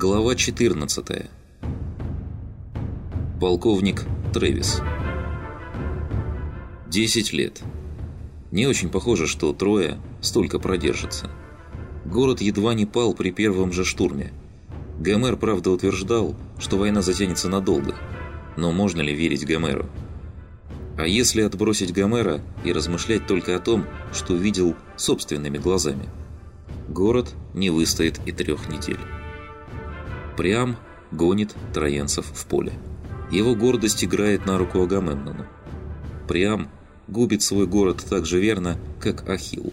Глава 14. Полковник Трэвис. 10 лет. Не очень похоже, что трое столько продержится. Город едва не пал при первом же штурме. Гомер, правда, утверждал, что война затянется надолго. Но можно ли верить Гомеру? А если отбросить Гомера и размышлять только о том, что видел собственными глазами? Город не выстоит и трех недель. Прям гонит троянцев в поле. Его гордость играет на руку Агамемнону. Прям губит свой город так же верно, как Ахилл.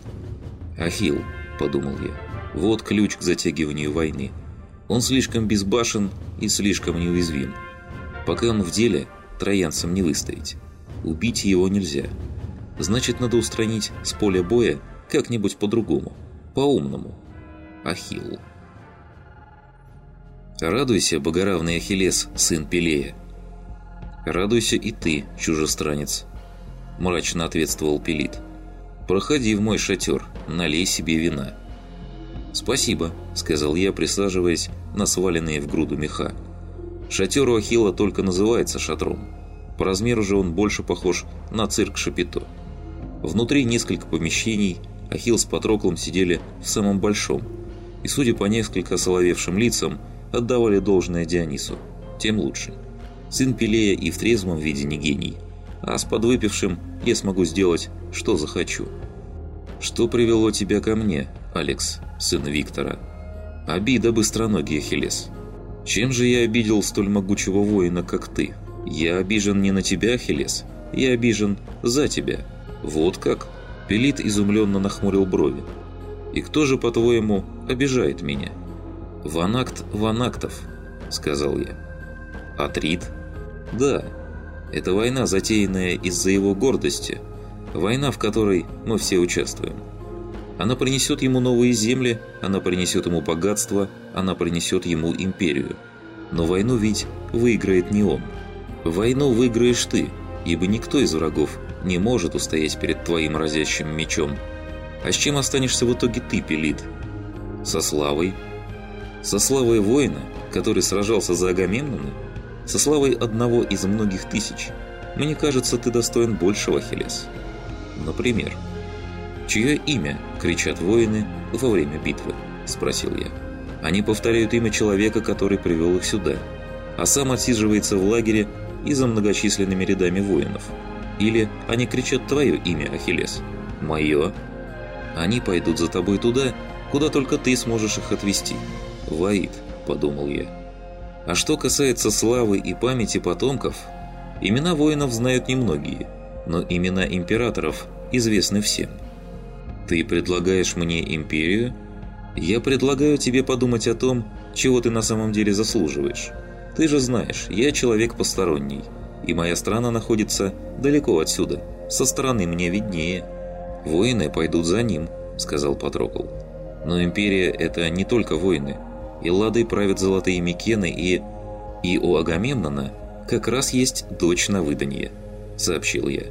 «Ахилл», — подумал я, — «вот ключ к затягиванию войны. Он слишком безбашен и слишком неуязвим. Пока он в деле, троянцам не выстоять. Убить его нельзя. Значит, надо устранить с поля боя как-нибудь по-другому, по-умному. Ахилл. Радуйся, богоравный Ахиллес, сын Пелея. Радуйся и ты, чужестранец, мрачно ответствовал Пелит. Проходи в мой шатер, налей себе вина. «Спасибо», — сказал я, присаживаясь на сваленные в груду меха. Шатер у Ахилла только называется шатром. По размеру же он больше похож на цирк Шапито. Внутри несколько помещений, Ахилл с Патроклом сидели в самом большом. И, судя по несколько соловевшим лицам, отдавали должное Дионису. Тем лучше. Сын Пелея и в трезвом виде не гений. А с подвыпившим я смогу сделать, что захочу. «Что привело тебя ко мне, Алекс, сын Виктора?» «Обида быстроногий Ахиллес. Чем же я обидел столь могучего воина, как ты? Я обижен не на тебя, Ахиллес. Я обижен за тебя. Вот как?» Пелит изумленно нахмурил брови. «И кто же, по-твоему, обижает меня?» «Ванакт Ванактов», — сказал я. «Атрит?» «Да, это война, затеянная из-за его гордости, война, в которой мы все участвуем. Она принесет ему новые земли, она принесет ему богатство, она принесет ему империю. Но войну ведь выиграет не он. Войну выиграешь ты, ибо никто из врагов не может устоять перед твоим разящим мечом. А с чем останешься в итоге ты, Пелит? Со славой, со славой воина, который сражался за Агамемнона? Со славой одного из многих тысяч? Мне кажется, ты достоин большего, Ахиллес. Например, «Чье имя?» – кричат воины во время битвы, – спросил я. Они повторяют имя человека, который привел их сюда, а сам отсиживается в лагере и за многочисленными рядами воинов. Или они кричат твое имя, Ахиллес. Мое. Они пойдут за тобой туда, куда только ты сможешь их отвести. «Ваид», – подумал я. А что касается славы и памяти потомков, имена воинов знают немногие, но имена императоров известны всем. Ты предлагаешь мне империю? Я предлагаю тебе подумать о том, чего ты на самом деле заслуживаешь. Ты же знаешь, я человек посторонний, и моя страна находится далеко отсюда, со стороны мне виднее. Воины пойдут за ним, сказал Патрокл. Но империя – это не только войны – Лады правят золотые Микены, и... И у Агамемнона как раз есть дочь на выданье, сообщил я.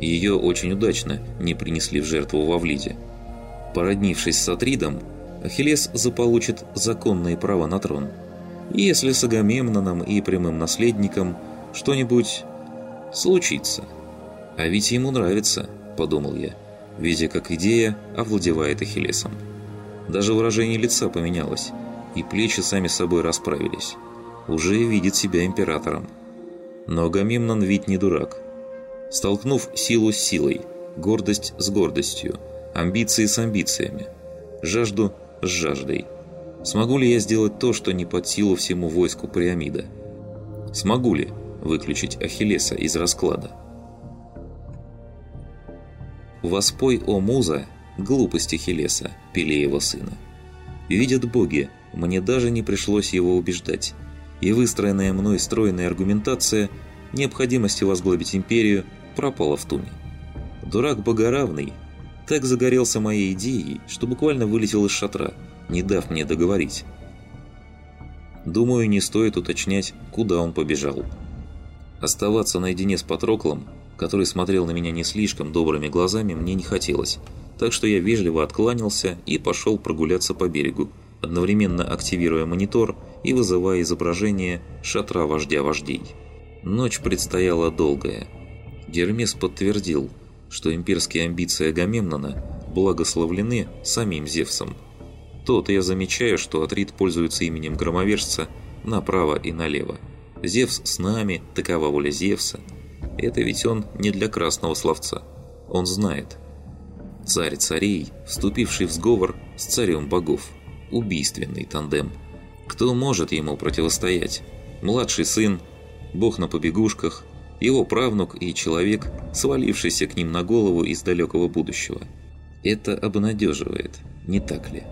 Ее очень удачно не принесли в жертву во Влиде. Породнившись с Атридом, Ахиллес заполучит законные права на трон. Если с Агамемноном и прямым наследником что-нибудь случится. А ведь ему нравится, подумал я, видя, как идея овладевает Ахиллесом. Даже выражение лица поменялось и плечи сами собой расправились. Уже видит себя императором. Но Агамемнон ведь не дурак. Столкнув силу с силой, гордость с гордостью, амбиции с амбициями, жажду с жаждой. Смогу ли я сделать то, что не под силу всему войску Приамида? Смогу ли выключить Ахиллеса из расклада? Воспой, о муза, глупость Ахиллеса, Пелеева сына. Видят боги, мне даже не пришлось его убеждать. И выстроенная мной стройная аргументация необходимости возглавить империю пропала в туне. Дурак богоравный так загорелся моей идеей, что буквально вылетел из шатра, не дав мне договорить. Думаю, не стоит уточнять, куда он побежал. Оставаться наедине с Патроклом, который смотрел на меня не слишком добрыми глазами, мне не хотелось, так что я вежливо откланялся и пошел прогуляться по берегу, одновременно активируя монитор и вызывая изображение шатра вождя вождей. Ночь предстояла долгая. Гермес подтвердил, что имперские амбиции Агамемнона благословлены самим Зевсом. Тот я замечаю, что Атрит пользуется именем громовержца направо и налево. Зевс с нами, такова воля Зевса. Это ведь он не для красного словца. Он знает. Царь царей, вступивший в сговор с царем богов. Убийственный тандем. Кто может ему противостоять? Младший сын, бог на побегушках, его правнук и человек, свалившийся к ним на голову из далекого будущего. Это обнадеживает, не так ли?